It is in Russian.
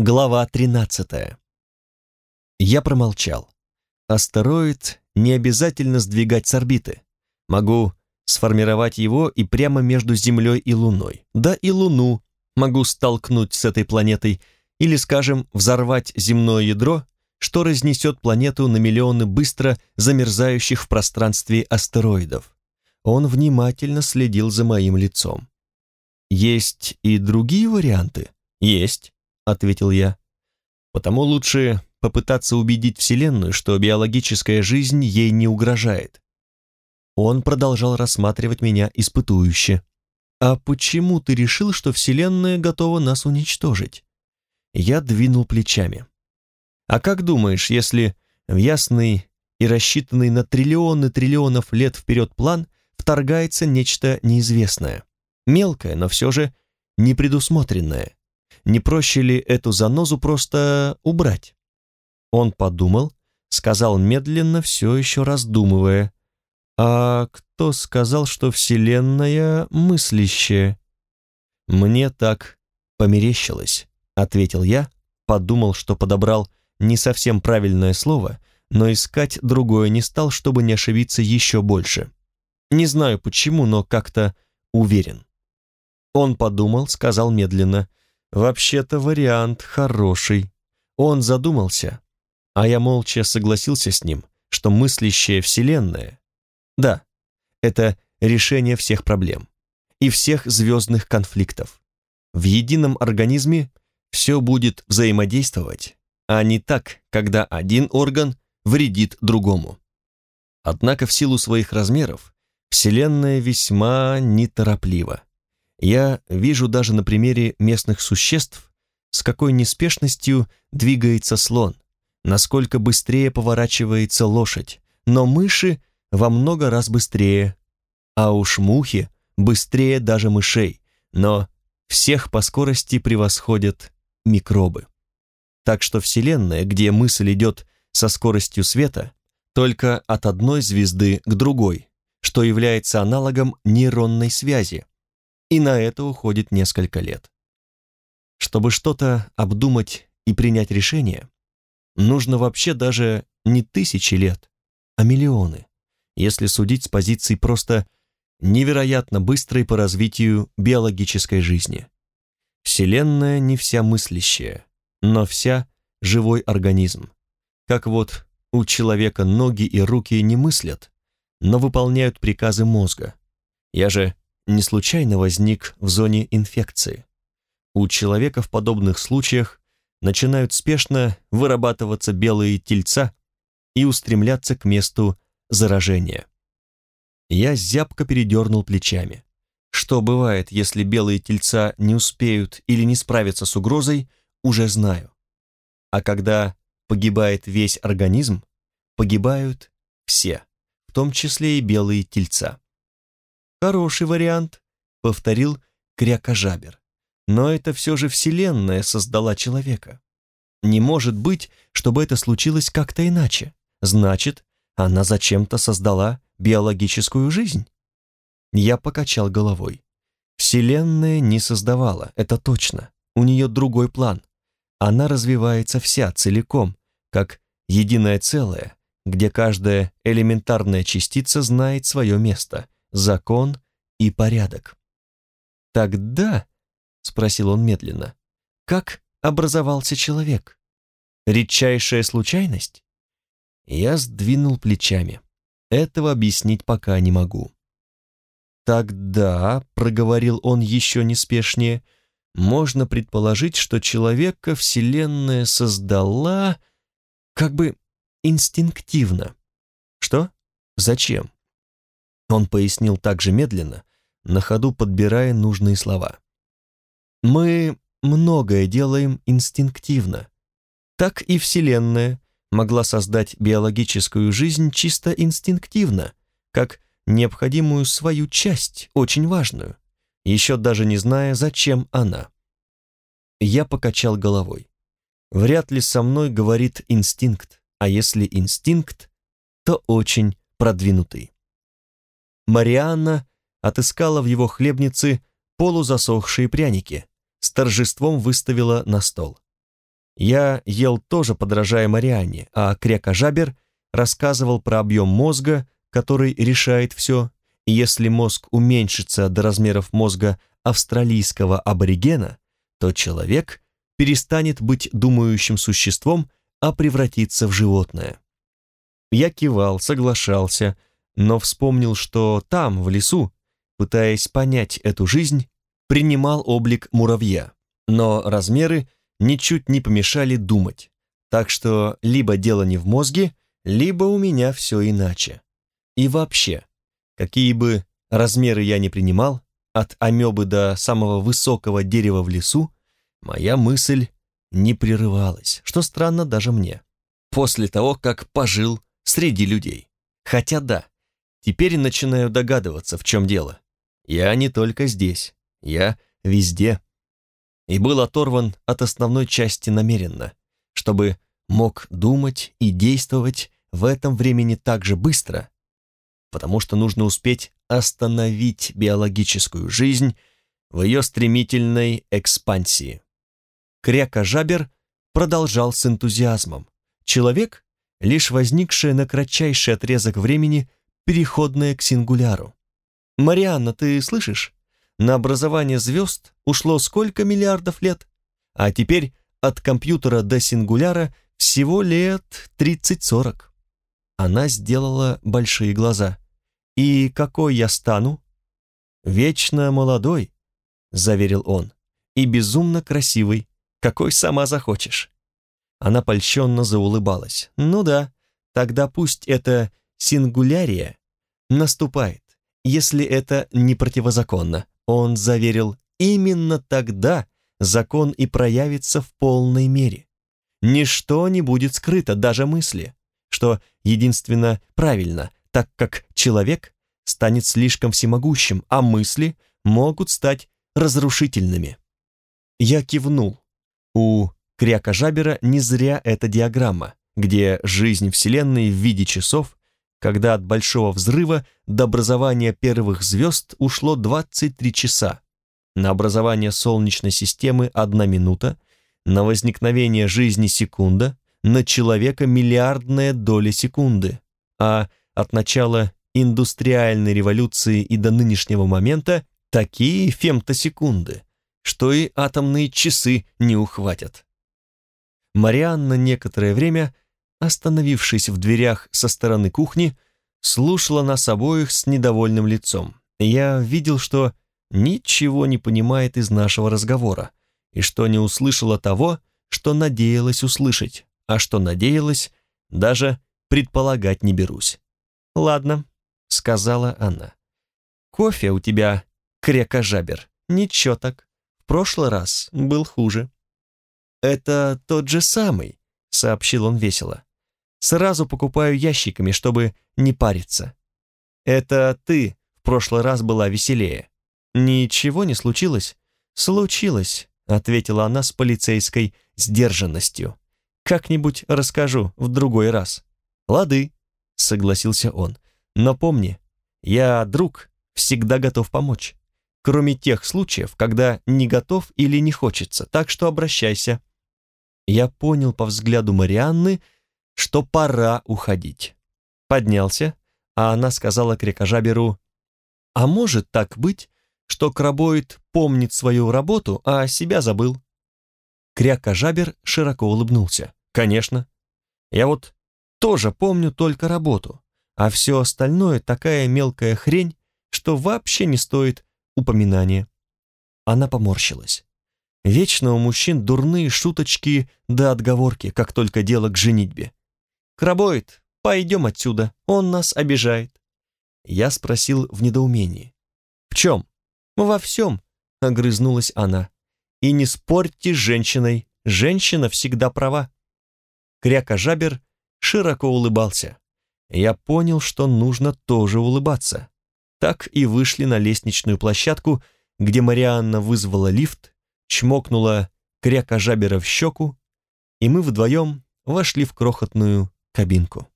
Глава 13. Я промолчал. Астероид не обязательно сдвигать с орбиты. Могу сформировать его и прямо между Землей и Луной. Да и Луну могу столкнуть с этой планетой или, скажем, взорвать земное ядро, что разнесет планету на миллионы быстро замерзающих в пространстве астероидов. Он внимательно следил за моим лицом. Есть и другие варианты? Есть, ответил я. Потому лучше попытаться убедить Вселенную, что биологическая жизнь ей не угрожает. Он продолжал рассматривать меня испытующе. «А почему ты решил, что Вселенная готова нас уничтожить?» Я двинул плечами. «А как думаешь, если в ясный и рассчитанный на триллионы триллионов лет вперед план вторгается нечто неизвестное, мелкое, но все же непредусмотренное? Не проще ли эту занозу просто убрать?» Он подумал, сказал медленно, все еще раздумывая. «А кто сказал, что Вселенная мыслящая?» «Мне так померещилось», — ответил я, подумал, что подобрал не совсем правильное слово, но искать другое не стал, чтобы не ошибиться еще больше. Не знаю почему, но как-то уверен. Он подумал, сказал медленно, «Вообще-то вариант хороший». Он задумался, а я молча согласился с ним, что мыслящая Вселенная да, это решение всех проблем и всех звездных конфликтов. В едином организме все будет взаимодействовать, а не так, когда один орган вредит другому. Однако в силу своих размеров Вселенная весьма нетороплива. Я вижу даже на примере местных существ, с какой неспешностью двигается слон, насколько быстрее поворачивается лошадь, но мыши – во много раз быстрее, а уж мухи быстрее даже мышей, но всех по скорости превосходят микробы. Так что Вселенная, где мысль идет со скоростью света, только от одной звезды к другой, что является аналогом нейронной связи, и на это уходит несколько лет. Чтобы что-то обдумать и принять решение, нужно вообще даже не тысячи лет, а миллионы если судить с позиции просто невероятно быстрой по развитию биологической жизни. Вселенная не вся мыслящая, но вся живой организм. Как вот у человека ноги и руки не мыслят, но выполняют приказы мозга. Я же не случайно возник в зоне инфекции. У человека в подобных случаях начинают спешно вырабатываться белые тельца и устремляться к месту заражения. Я зябко передернул плечами. Что бывает, если белые тельца не успеют или не справятся с угрозой, уже знаю. А когда погибает весь организм, погибают все, в том числе и белые тельца. Хороший вариант, повторил крякожабер. Но это все же Вселенная создала человека. Не может быть, чтобы это случилось как-то иначе. Значит, она зачем-то создала биологическую жизнь. Я покачал головой. Вселенная не создавала, это точно. У нее другой план. Она развивается вся, целиком, как единое целое, где каждая элементарная частица знает свое место, закон и порядок. «Тогда», — спросил он медленно, — «как образовался человек? Редчайшая случайность?» Я сдвинул плечами. Этого объяснить пока не могу. «Тогда», — проговорил он еще неспешнее, — «можно предположить, что человека Вселенная создала как бы инстинктивно». «Что? Зачем?» Он пояснил также медленно, на ходу подбирая нужные слова. «Мы многое делаем инстинктивно. Так и Вселенная могла создать биологическую жизнь чисто инстинктивно, как необходимую свою часть, очень важную, еще даже не зная, зачем она. Я покачал головой. Вряд ли со мной говорит инстинкт, а если инстинкт, то очень продвинутый. Марианна отыскала в его хлебнице полузасохшие пряники, с торжеством выставила на стол. Я ел тоже, подражая Марианне, а Крякожабер рассказывал про объем мозга, который решает все, и если мозг уменьшится до размеров мозга австралийского аборигена, то человек перестанет быть думающим существом, а превратится в животное. Я кивал, соглашался, но вспомнил, что там, в лесу, пытаясь понять эту жизнь, принимал облик муравья. Но размеры ничуть не помешали думать. Так что либо дело не в мозге, либо у меня все иначе. И вообще, какие бы размеры я ни принимал, от амебы до самого высокого дерева в лесу, моя мысль не прерывалась, что странно даже мне, после того, как пожил среди людей. Хотя да, теперь начинаю догадываться, в чем дело. Я не только здесь, я везде и был оторван от основной части намеренно, чтобы мог думать и действовать в этом времени так же быстро, потому что нужно успеть остановить биологическую жизнь в ее стремительной экспансии. Кряка-жабер продолжал с энтузиазмом. Человек — лишь возникшее на кратчайший отрезок времени переходное к сингуляру. «Марианна, ты слышишь? на образование звезд ушло сколько миллиардов лет? А теперь от компьютера до сингуляра всего лет 30-40. Она сделала большие глаза. «И какой я стану?» «Вечно молодой», — заверил он, «и безумно красивый, какой сама захочешь». Она польщенно заулыбалась. «Ну да, тогда пусть это сингулярия наступает, если это не противозаконно. Он заверил, именно тогда закон и проявится в полной мере. Ничто не будет скрыто, даже мысли, что единственно правильно, так как человек станет слишком всемогущим, а мысли могут стать разрушительными. Я кивнул. У Кряка Жабера не зря эта диаграмма, где жизнь Вселенной в виде часов когда от Большого взрыва до образования первых звезд ушло 23 часа, на образование Солнечной системы одна минута, на возникновение жизни секунда, на человека миллиардная доля секунды, а от начала индустриальной революции и до нынешнего момента такие фемтосекунды, что и атомные часы не ухватят. Марианна некоторое время остановившись в дверях со стороны кухни, слушала нас обоих с недовольным лицом. Я видел, что ничего не понимает из нашего разговора, и что не услышала того, что надеялась услышать, а что надеялась, даже предполагать не берусь. «Ладно», — сказала она. «Кофе у тебя, крекожабер, ничего так. В прошлый раз был хуже». «Это тот же самый», — сообщил он весело. Сразу покупаю ящиками, чтобы не париться. Это ты в прошлый раз была веселее. Ничего не случилось? Случилось, ответила она с полицейской сдержанностью. Как-нибудь расскажу в другой раз. Лады, согласился он. Но помни, я друг, всегда готов помочь. Кроме тех случаев, когда не готов или не хочется, так что обращайся. Я понял по взгляду Марианны, что пора уходить. Поднялся, а она сказала крикожаберу, «А может так быть, что крабоид помнит свою работу, а себя забыл?» Крякожабер широко улыбнулся. «Конечно. Я вот тоже помню только работу, а все остальное такая мелкая хрень, что вообще не стоит упоминания». Она поморщилась. Вечно у мужчин дурные шуточки да отговорки, как только дело к женитьбе. «Крабоид, пойдем отсюда, он нас обижает». Я спросил в недоумении. «В чем?» «Во всем», — огрызнулась она. «И не спорьте с женщиной, женщина всегда права». Кряка-жабер широко улыбался. Я понял, что нужно тоже улыбаться. Так и вышли на лестничную площадку, где Марианна вызвала лифт, чмокнула кряка-жабера в щеку, и мы вдвоем вошли в крохотную кабинку.